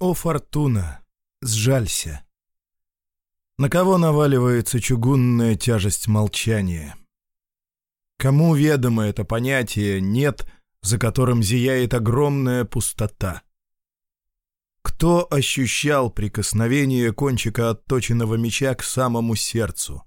О, Фортуна, сжалься. На кого наваливается чугунная тяжесть молчания? Кому ведомо это понятие «нет», за которым зияет огромная пустота? Кто ощущал прикосновение кончика отточенного меча к самому сердцу?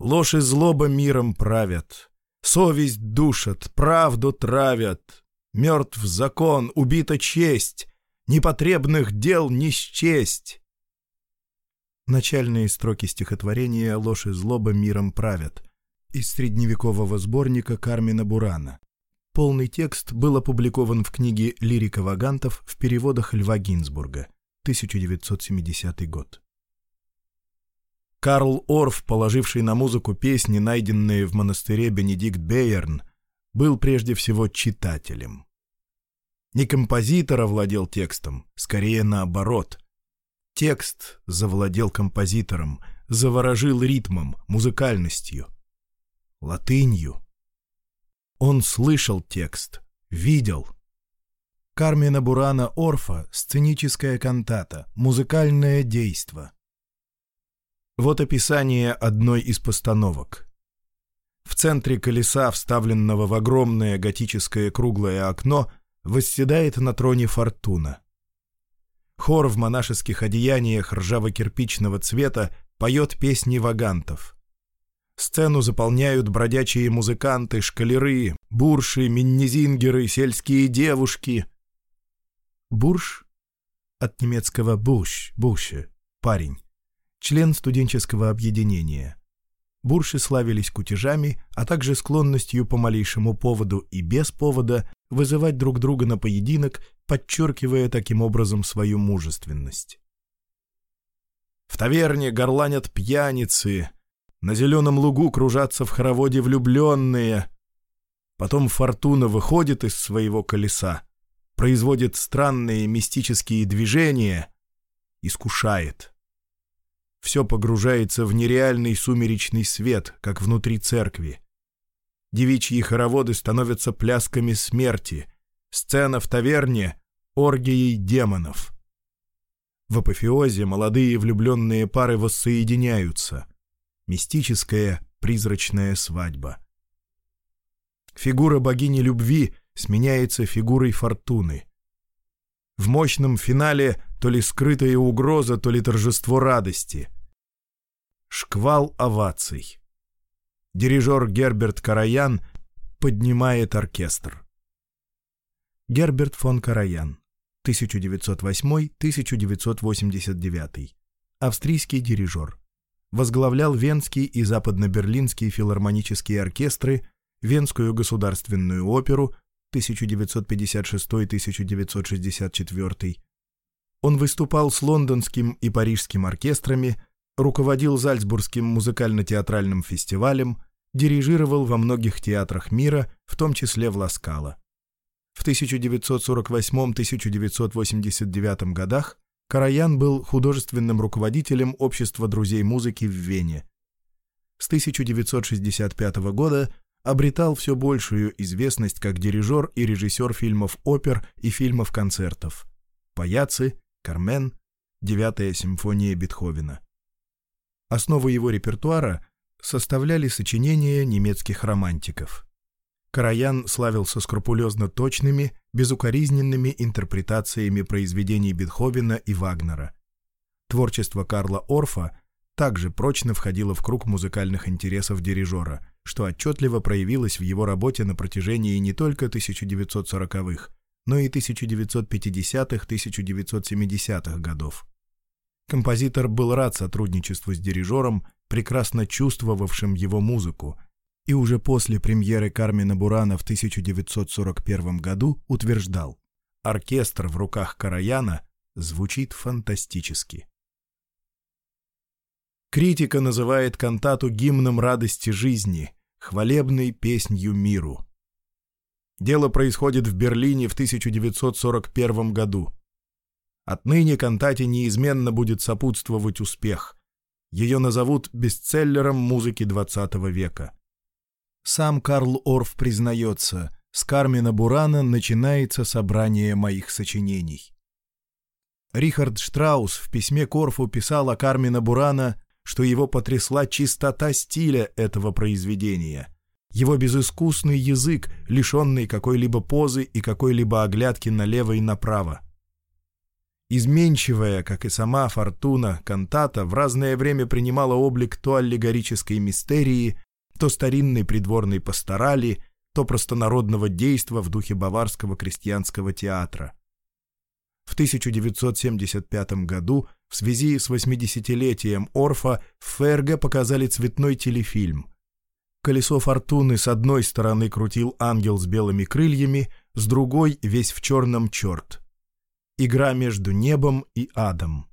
Ложь и злоба миром правят, совесть душат, правду травят, мертв закон, убита честь, непотребных дел не счесть. Начальные строки стихотворения «Ложь и злоба миром правят» из средневекового сборника Кармина Бурана. Полный текст был опубликован в книге «Лирика вагантов» в переводах Льва Гинзбурга, 1970 год. Карл Орф, положивший на музыку песни, найденные в монастыре Бенедикт Бейерн – был прежде всего читателем. Не композитор овладел текстом, скорее наоборот. Текст завладел композитором, заворожил ритмом, музыкальностью, латынью. Он слышал текст, видел. Кармина Бурана Орфа — сценическая кантата, музыкальное действо. Вот описание одной из постановок. В центре колеса, вставленного в огромное готическое круглое окно, восседает на троне Фортуна. Хор в монашеских одеяниях ржаво-кирпичного цвета поет песни вагантов. Сцену заполняют бродячие музыканты, шкалеры, бурши, миннизингеры, сельские девушки. Бурш от немецкого «буш», «буше», «парень», член студенческого объединения – бурши славились кутежами, а также склонностью по малейшему поводу и без повода вызывать друг друга на поединок, подчеркивая таким образом свою мужественность. В таверне горланят пьяницы, на зеленом лугу кружатся в хороводе влюбленные. Потом фортуна выходит из своего колеса, производит странные мистические движения, искушает — все погружается в нереальный сумеречный свет, как внутри церкви. Девичьи хороводы становятся плясками смерти. Сцена в таверне — оргией демонов. В апофеозе молодые влюбленные пары воссоединяются. Мистическая призрачная свадьба. Фигура богини любви сменяется фигурой фортуны. В мощном финале то ли скрытая угроза, то ли торжество радости — Шквал оваций. Дирижер Герберт Караян поднимает оркестр. Герберт фон Караян, 1908-1989. Австрийский дирижер. Возглавлял Венский и Западно-Берлинский филармонические оркестры, Венскую государственную оперу 1956-1964. Он выступал с лондонским и парижским оркестрами – руководил Зальцбургским музыкально-театральным фестивалем, дирижировал во многих театрах мира, в том числе в Ласкало. В 1948-1989 годах Караян был художественным руководителем Общества друзей музыки в Вене. С 1965 года обретал все большую известность как дирижер и режиссер фильмов опер и фильмов концертов «Паяцы», «Кармен», «Девятая симфония Бетховена». Основу его репертуара составляли сочинения немецких романтиков. Караян славился скрупулезно точными, безукоризненными интерпретациями произведений Бетховена и Вагнера. Творчество Карла Орфа также прочно входило в круг музыкальных интересов дирижера, что отчетливо проявилось в его работе на протяжении не только 1940-х, но и 1950-1970-х х годов. Композитор был рад сотрудничеству с дирижером, прекрасно чувствовавшим его музыку, и уже после премьеры Кармина Бурана в 1941 году утверждал «Оркестр в руках Караяна звучит фантастически». Критика называет кантату гимном радости жизни, хвалебной песнью миру. Дело происходит в Берлине в 1941 году. Отныне кантате неизменно будет сопутствовать успех. Ее назовут бестселлером музыки XX века. Сам Карл Орф признается, с Кармина Бурана начинается собрание моих сочинений. Рихард Штраус в письме Корфу писал о Кармина Бурана, что его потрясла чистота стиля этого произведения – его безыскусный язык, лишенный какой-либо позы и какой-либо оглядки налево и направо. Изменчивая, как и сама фортуна, кантата в разное время принимала облик то аллегорической мистерии, то старинной придворной пасторали, то простонародного действа в духе баварского крестьянского театра. В 1975 году в связи с 80-летием Орфа в Ферго показали цветной телефильм. Колесо фортуны с одной стороны крутил ангел с белыми крыльями, с другой — весь в черном черт — Игра между небом и адом.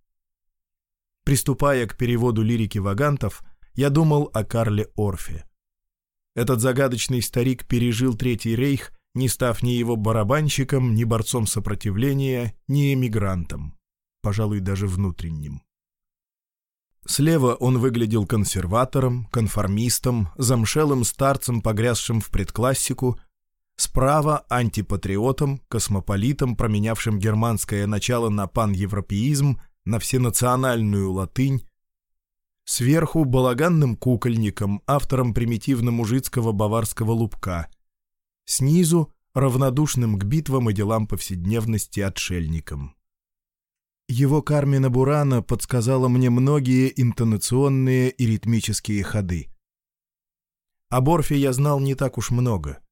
Приступая к переводу лирики вагантов, я думал о Карле Орфе. Этот загадочный старик пережил Третий Рейх, не став ни его барабанщиком, ни борцом сопротивления, ни эмигрантом, пожалуй, даже внутренним. Слева он выглядел консерватором, конформистом, замшелым старцем, погрязшим в предклассику, Справа – антипатриотом, космополитом, променявшим германское начало на паневропеизм, на всенациональную латынь. Сверху – балаганным кукольником, автором примитивно-мужицкого баварского лупка; Снизу – равнодушным к битвам и делам повседневности отшельником. Его Кармина Бурана подсказала мне многие интонационные и ритмические ходы. О Борфе я знал не так уж много –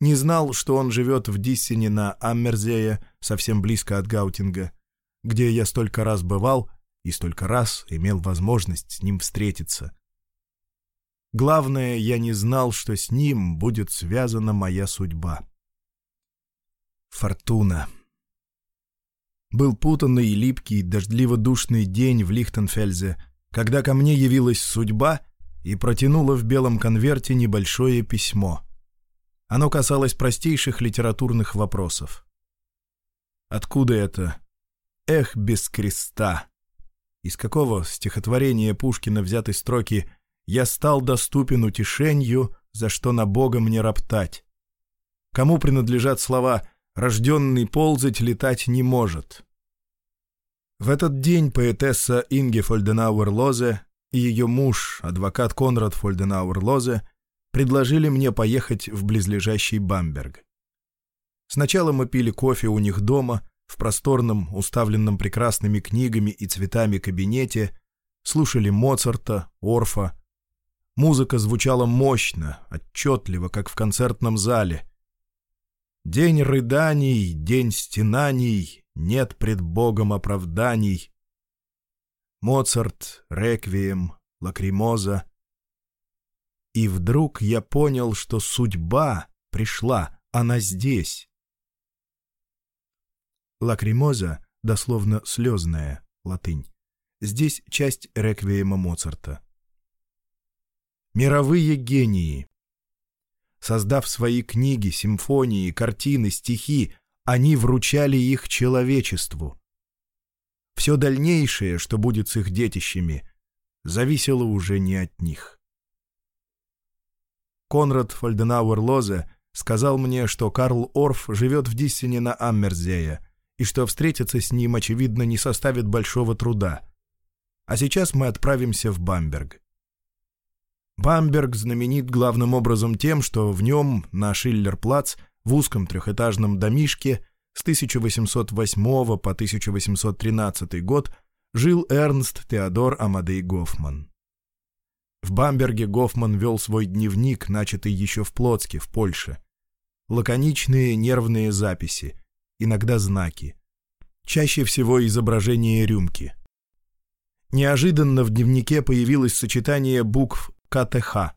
не знал, что он живет в Диссине на Аммерзее, совсем близко от Гаутинга, где я столько раз бывал и столько раз имел возможность с ним встретиться. Главное, я не знал, что с ним будет связана моя судьба. Фортуна. Был путанный и липкий, дождливо-душный день в Лихтенфельзе, когда ко мне явилась судьба и протянула в белом конверте небольшое письмо — оно касалось простейших литературных вопросов. Откуда это? Эх, без креста! Из какого стихотворения Пушкина взяты строки «Я стал доступен утешенью, за что на Бога мне роптать»? Кому принадлежат слова «рожденный ползать летать не может»? В этот день поэтесса Инге Фольденауэр-Лозе и ее муж, адвокат Конрад Фольденауэр-Лозе, предложили мне поехать в близлежащий Бамберг. Сначала мы пили кофе у них дома, в просторном, уставленном прекрасными книгами и цветами кабинете, слушали Моцарта, Орфа. Музыка звучала мощно, отчетливо, как в концертном зале. День рыданий, день стенаний, нет пред Богом оправданий. Моцарт, Реквием, Лакримоза — и вдруг я понял, что судьба пришла, она здесь. Лакримоза, дословно «слезная», латынь. Здесь часть реквиема Моцарта. Мировые гении. Создав свои книги, симфонии, картины, стихи, они вручали их человечеству. Все дальнейшее, что будет с их детищами, зависело уже не от них. Конрад Фальденауэр Лозе сказал мне, что Карл Орф живет в Диссине на Аммерзее и что встретиться с ним, очевидно, не составит большого труда. А сейчас мы отправимся в Бамберг. Бамберг знаменит главным образом тем, что в нем, на Шиллерплац, в узком трехэтажном домишке с 1808 по 1813 год жил Эрнст Теодор Амадей Гофман. В Бамберге Гофман вел свой дневник, начатый еще в Плотске, в Польше. Лаконичные нервные записи, иногда знаки. Чаще всего изображение рюмки. Неожиданно в дневнике появилось сочетание букв КТХ.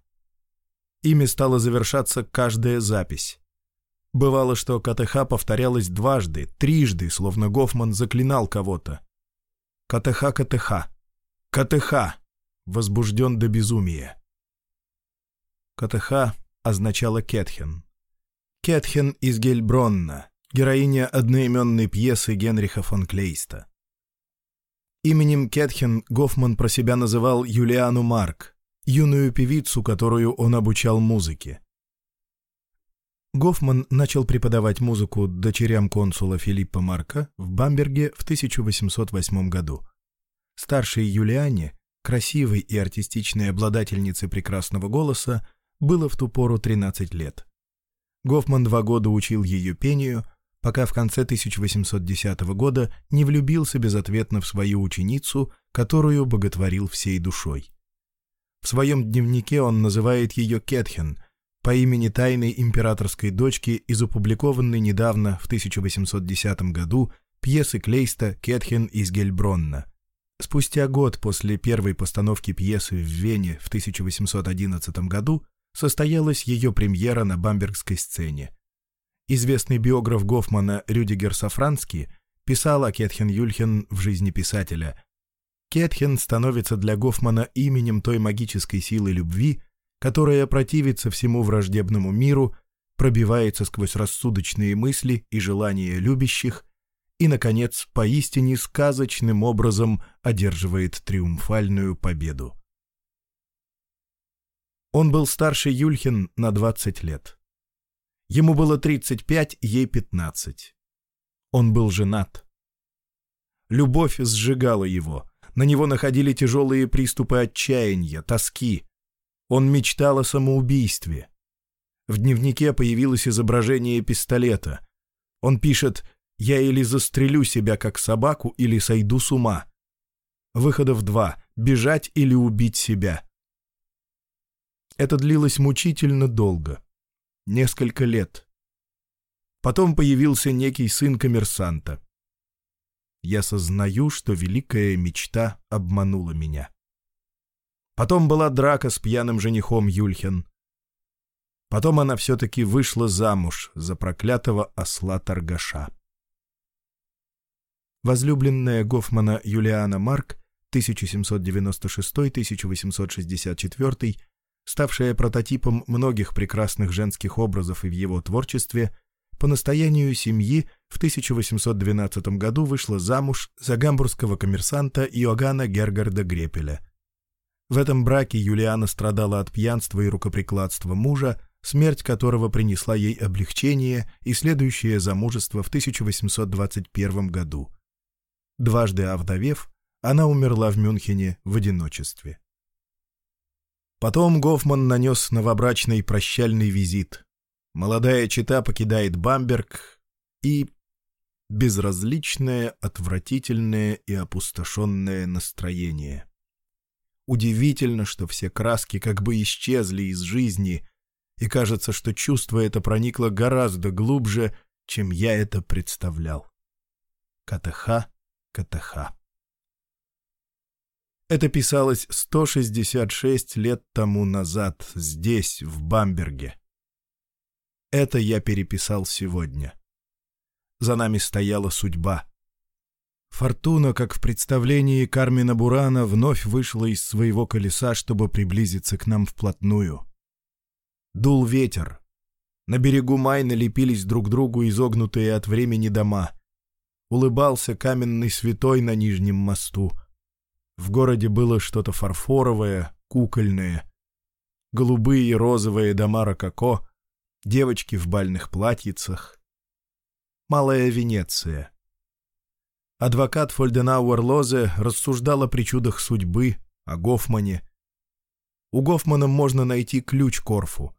Ими стала завершаться каждая запись. Бывало, что КТХ повторялось дважды, трижды, словно Гофман заклинал кого-то. КТХ, КТХ. КТХ возбужден до безумия. КТХ означала Кетхен. Кетхен из Гельбронна, героиня одноименной пьесы Генриха фон Клейста. Именем Кетхен Гофман про себя называл Юлиану Марк, юную певицу, которую он обучал музыке. Гофман начал преподавать музыку дочерям консула Филиппа Марка в Бамберге в 1808 году. Старшей Юлиане красивой и артистичной обладательнице прекрасного голоса, было в ту пору 13 лет. Гофман два года учил ее пению, пока в конце 1810 года не влюбился безответно в свою ученицу, которую боготворил всей душой. В своем дневнике он называет ее Кетхен по имени тайной императорской дочки из опубликованной недавно в 1810 году пьесы Клейста «Кетхен из Гельбронна», Спустя год после первой постановки пьесы в Вене в 1811 году состоялась ее премьера на бамбергской сцене. Известный биограф Гофмана Рюдигер Сафранский писал о Кетхен-Юльхен в жизни писателя. Кетхен становится для Гофмана именем той магической силы любви, которая противится всему враждебному миру, пробивается сквозь рассудочные мысли и желания любящих и, наконец, поистине сказочным образом одерживает триумфальную победу. Он был старше Юльхин на 20 лет. Ему было 35, ей 15. Он был женат. Любовь сжигала его. На него находили тяжелые приступы отчаяния, тоски. Он мечтал о самоубийстве. В дневнике появилось изображение пистолета. Он пишет я или застрелю себя как собаку, или сойду с ума. Выходов два — бежать или убить себя. Это длилось мучительно долго. Несколько лет. Потом появился некий сын коммерсанта. Я сознаю, что великая мечта обманула меня. Потом была драка с пьяным женихом Юльхен. Потом она все-таки вышла замуж за проклятого осла-торгаша. Возлюбленная Гофмана Юлиана Марк, 1796-1864, ставшая прототипом многих прекрасных женских образов и в его творчестве, по настоянию семьи в 1812 году вышла замуж за гамбургского коммерсанта Иоганна Гергарда Грепеля. В этом браке Юлиана страдала от пьянства и рукоприкладства мужа, смерть которого принесла ей облегчение и следующее замужество в 1821 году – Дважды овдовев, она умерла в Мюнхене в одиночестве. Потом Гофман нанес новобрачный прощальный визит. Молодая чита покидает Бамберг и безразличное, отвратительное и опустошенное настроение. Удивительно, что все краски как бы исчезли из жизни, и кажется, что чувство это проникло гораздо глубже, чем я это представлял. КТХ КТХ. Это писалось 166 лет тому назад, здесь, в Бамберге. Это я переписал сегодня. За нами стояла судьба. Фортуна, как в представлении Кармина Бурана, вновь вышла из своего колеса, чтобы приблизиться к нам вплотную. Дул ветер. На берегу Майна лепились друг другу изогнутые от времени дома — улыбался каменный святой на нижнем мосту. В городе было что-то фарфоровое, кукольное. Голубые и розовые дома рококо, девочки в бальных платьицах. Малая Венеция. Адвокат Фольденауэр Лозе рассуждал о причудах судьбы, о Гофмане. У Гофмана можно найти ключ к Орфу.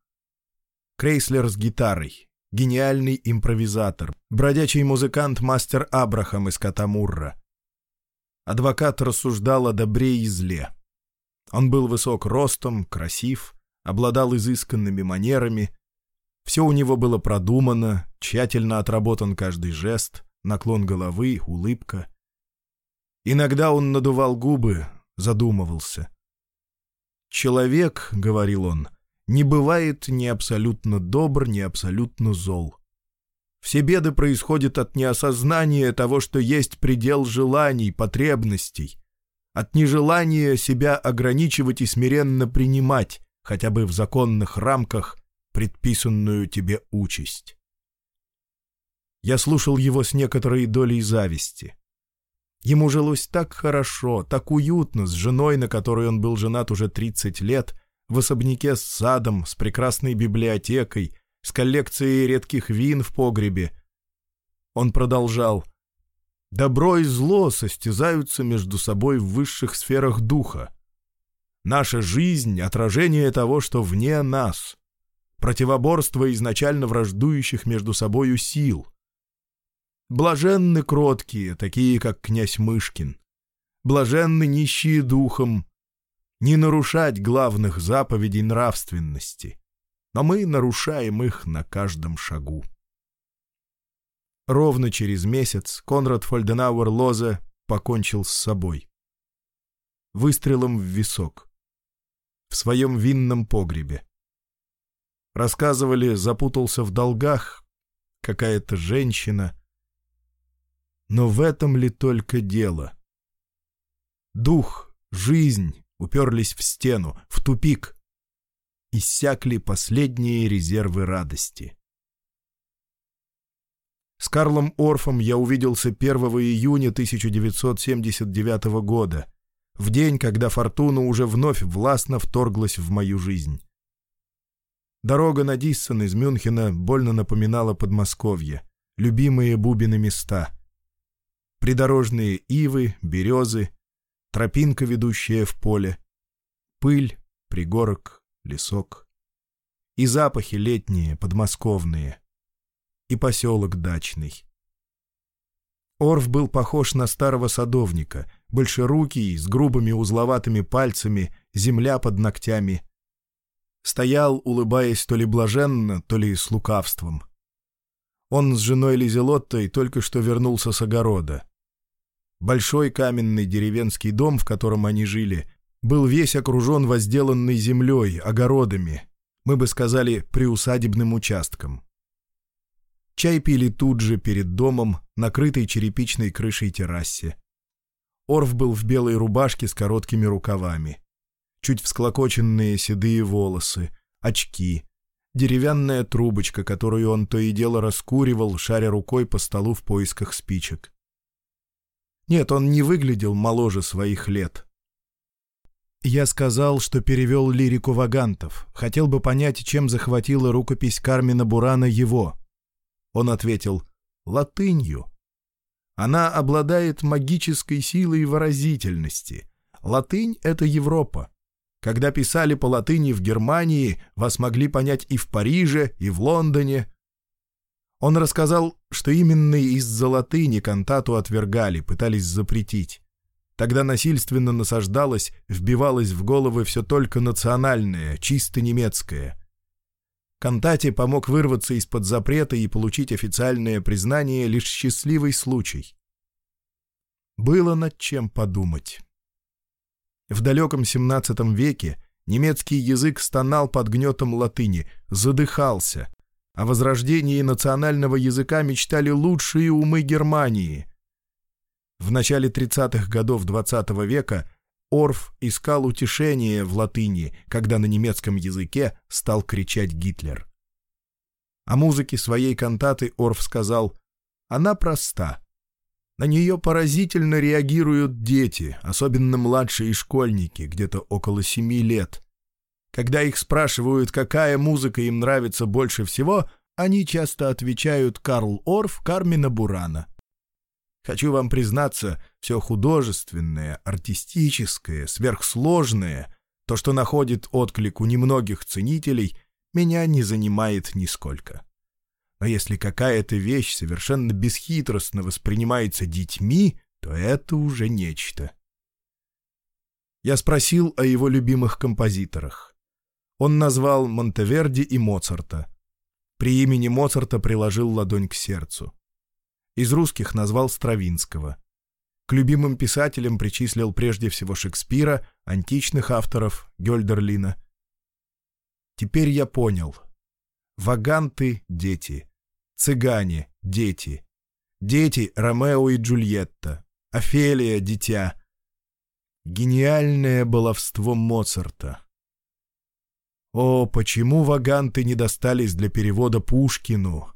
Крейслер с гитарой, гениальный импровизатор, бродячий музыкант-мастер Абрахам из Катамурра. Адвокат рассуждал о добре и зле. Он был высок ростом, красив, обладал изысканными манерами. Все у него было продумано, тщательно отработан каждый жест, наклон головы, улыбка. Иногда он надувал губы, задумывался. «Человек», — говорил он, — не бывает ни абсолютно добр, ни абсолютно зол. Все беды происходят от неосознания того, что есть предел желаний, потребностей, от нежелания себя ограничивать и смиренно принимать, хотя бы в законных рамках, предписанную тебе участь. Я слушал его с некоторой долей зависти. Ему жилось так хорошо, так уютно с женой, на которой он был женат уже 30 лет — в особняке с садом, с прекрасной библиотекой, с коллекцией редких вин в погребе. Он продолжал. «Добро и зло состязаются между собой в высших сферах духа. Наша жизнь — отражение того, что вне нас. Противоборство изначально враждующих между собою сил. Блаженны кроткие, такие как князь Мышкин. Блаженны нищие духом, не нарушать главных заповедей нравственности, но мы нарушаем их на каждом шагу. Ровно через месяц Конрад Фольденауэр Лоза покончил с собой. Выстрелом в висок. В своем винном погребе. Рассказывали, запутался в долгах, какая-то женщина. Но в этом ли только дело? Дух, жизнь, уперлись в стену, в тупик. Иссякли последние резервы радости. С Карлом Орфом я увиделся 1 июня 1979 года, в день, когда фортуна уже вновь властно вторглась в мою жизнь. Дорога на Диссон из Мюнхена больно напоминала Подмосковье, любимые Бубины места. Придорожные ивы, березы, тропинка, ведущая в поле, пыль, пригорок, лесок. И запахи летние, подмосковные. И поселок дачный. Орф был похож на старого садовника, большерукий, с грубыми узловатыми пальцами, земля под ногтями. Стоял, улыбаясь то ли блаженно, то ли с лукавством. Он с женой Лизелоттой только что вернулся с огорода. Большой каменный деревенский дом, в котором они жили, был весь окружен возделанной землей, огородами, мы бы сказали, приусадебным участком. Чай пили тут же, перед домом, накрытой черепичной крышей террасе. Орф был в белой рубашке с короткими рукавами. Чуть всклокоченные седые волосы, очки, деревянная трубочка, которую он то и дело раскуривал, шаря рукой по столу в поисках спичек. Нет, он не выглядел моложе своих лет. Я сказал, что перевел лирику Вагантов. Хотел бы понять, чем захватила рукопись Кармина Бурана его. Он ответил «Латынью». Она обладает магической силой и выразительности. Латынь — это Европа. Когда писали по латыни в Германии, вас могли понять и в Париже, и в Лондоне. Он рассказал, что именно из-за латыни кантату отвергали, пытались запретить. Тогда насильственно насаждалось, вбивалось в головы все только национальное, чисто немецкое. Кантате помог вырваться из-под запрета и получить официальное признание лишь счастливый случай. Было над чем подумать. В далеком 17 веке немецкий язык стонал под гнетом латыни, задыхался, О возрождении национального языка мечтали лучшие умы Германии. В начале 30-х годов XX -го века Орф искал утешение в латыни, когда на немецком языке стал кричать Гитлер. О музыке своей кантаты Орф сказал «Она проста. На нее поразительно реагируют дети, особенно младшие школьники, где-то около семи лет. Когда их спрашивают, какая музыка им нравится больше всего, они часто отвечают Карл Орф, Кармина Бурана. Хочу вам признаться, все художественное, артистическое, сверхсложное, то, что находит отклик у немногих ценителей, меня не занимает нисколько. Но если какая-то вещь совершенно бесхитростно воспринимается детьми, то это уже нечто. Я спросил о его любимых композиторах. Он назвал Монтеверди и Моцарта. При имени Моцарта приложил ладонь к сердцу. Из русских назвал Стравинского. К любимым писателям причислил прежде всего Шекспира, античных авторов, Гёльдерлина. Теперь я понял. Ваганты — дети. Цыгане — дети. Дети — Ромео и Джульетта. Офелия — дитя. Гениальное баловство Моцарта. О, почему ваганты не достались для перевода Пушкину?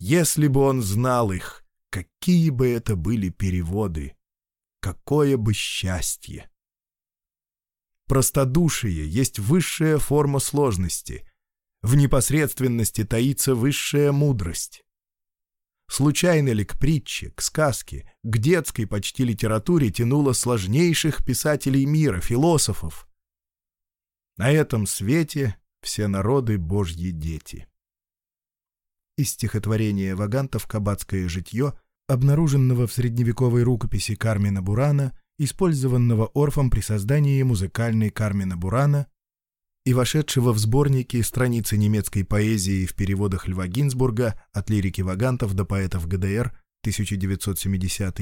Если бы он знал их, какие бы это были переводы, какое бы счастье! Простодушие есть высшая форма сложности, в непосредственности таится высшая мудрость. Случайно ли к притче, к сказке, к детской почти литературе тянуло сложнейших писателей мира, философов, на этом свете все народы — божьи дети. Из стихотворения Вагантов «Кабацкое житье», обнаруженного в средневековой рукописи Кармина Бурана, использованного Орфом при создании музыкальной Кармина Бурана и вошедшего в сборники страницы немецкой поэзии в переводах Льва Гинзбурга от лирики Вагантов до поэтов ГДР 1970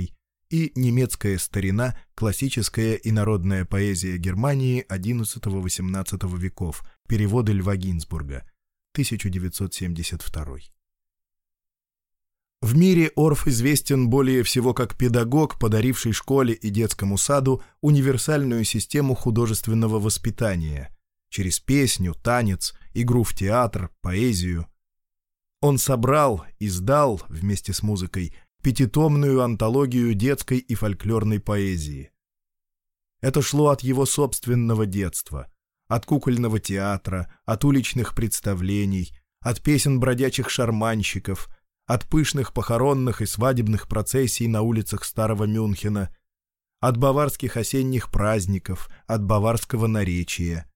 и немецкая старина, классическая и народная поэзия Германии XI-XVIII веков, переводы Льва Гинзбурга, 1972. В мире Орф известен более всего как педагог, подаривший школе и детскому саду универсальную систему художественного воспитания через песню, танец, игру в театр, поэзию. Он собрал, издал вместе с музыкой – пятитомную антологию детской и фольклорной поэзии. Это шло от его собственного детства, от кукольного театра, от уличных представлений, от песен бродячих шарманщиков, от пышных похоронных и свадебных процессий на улицах Старого Мюнхена, от баварских осенних праздников, от баварского наречия.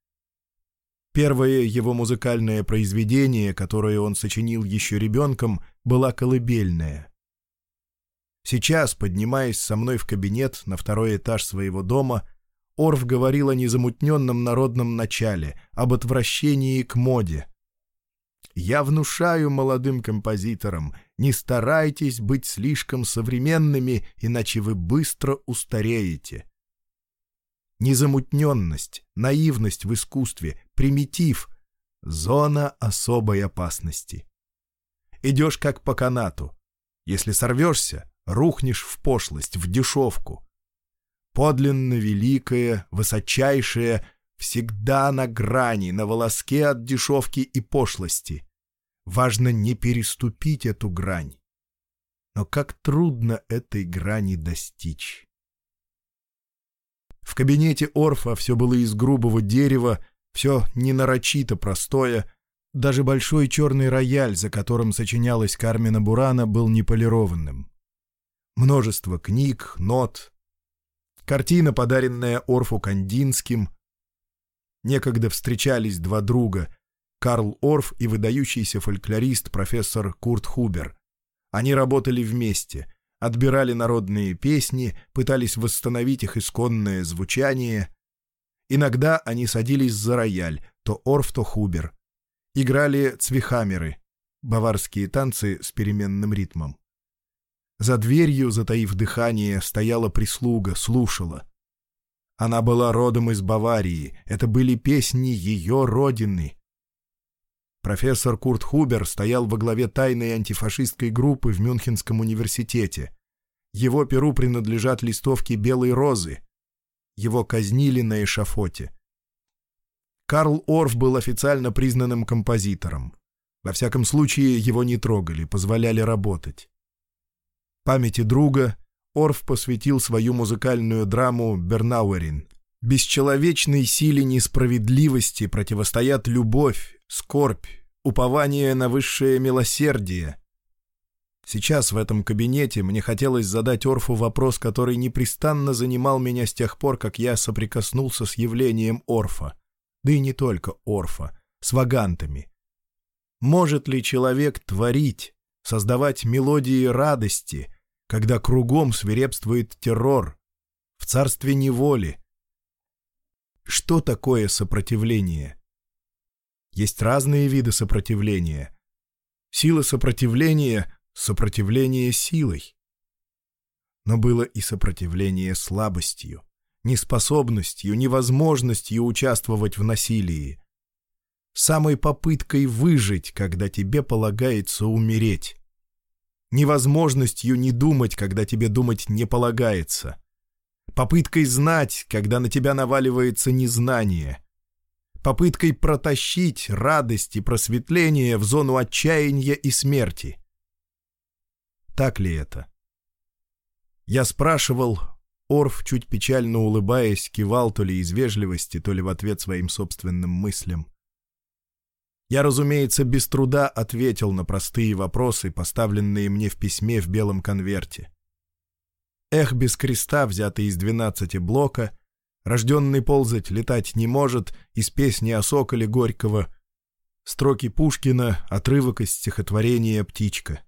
Первое его музыкальное произведение, которое он сочинил еще ребенком, была колыбельная. Сейчас, поднимаясь со мной в кабинет на второй этаж своего дома, Орф говорил о незамутненном народном начале, об отвращении к моде. «Я внушаю молодым композиторам, не старайтесь быть слишком современными, иначе вы быстро устареете». Незамутненность, наивность в искусстве, примитив — зона особой опасности. Идешь как по канату. Если сорвешься, рухнешь в пошлость, в дешевку. Подлинно великое, высочайшее всегда на грани, на волоске от дешевки и пошлости. Важно не переступить эту грань. Но как трудно этой грани достичь. В кабинете Орфа все было из грубого дерева, все ненарочито простое, даже большой черный рояль, за которым сочинялась Кармина Бурана, был неполированным множество книг, нот, картина, подаренная Орфу Кандинским. Некогда встречались два друга, Карл Орф и выдающийся фольклорист профессор Курт Хубер. Они работали вместе, отбирали народные песни, пытались восстановить их исконное звучание. Иногда они садились за рояль, то Орф, то Хубер. Играли цвихамеры — баварские танцы с переменным ритмом. За дверью, затаив дыхание, стояла прислуга, слушала. Она была родом из Баварии, это были песни ее родины. Профессор Курт Хубер стоял во главе тайной антифашистской группы в Мюнхенском университете. Его перу принадлежат листовки «Белой розы». Его казнили на эшафоте. Карл Орф был официально признанным композитором. Во всяком случае, его не трогали, позволяли работать памяти друга, Орф посвятил свою музыкальную драму «Бернауэрин». Бесчеловечной силе несправедливости противостоят любовь, скорбь, упование на высшее милосердие. Сейчас в этом кабинете мне хотелось задать Орфу вопрос, который непрестанно занимал меня с тех пор, как я соприкоснулся с явлением Орфа, да и не только Орфа, с вагантами. Может ли человек творить, создавать мелодии радости — когда кругом свирепствует террор, в царстве неволи. Что такое сопротивление? Есть разные виды сопротивления. Сила сопротивления — сопротивление силой. Но было и сопротивление слабостью, неспособностью, невозможностью участвовать в насилии самой попыткой выжить, когда тебе полагается умереть невозможностью не думать, когда тебе думать не полагается, попыткой знать, когда на тебя наваливается незнание, попыткой протащить радость и просветление в зону отчаяния и смерти. Так ли это? Я спрашивал, Орф, чуть печально улыбаясь, кивал то ли из вежливости, то ли в ответ своим собственным мыслям. Я, разумеется, без труда ответил на простые вопросы, поставленные мне в письме в белом конверте. Эх без креста, взятый из двенадцати блока, рожденный ползать летать не может, из песни о соколе Горького, строки Пушкина, отрывок из стихотворения «Птичка».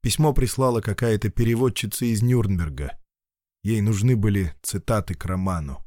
Письмо прислала какая-то переводчица из Нюрнберга. Ей нужны были цитаты к роману.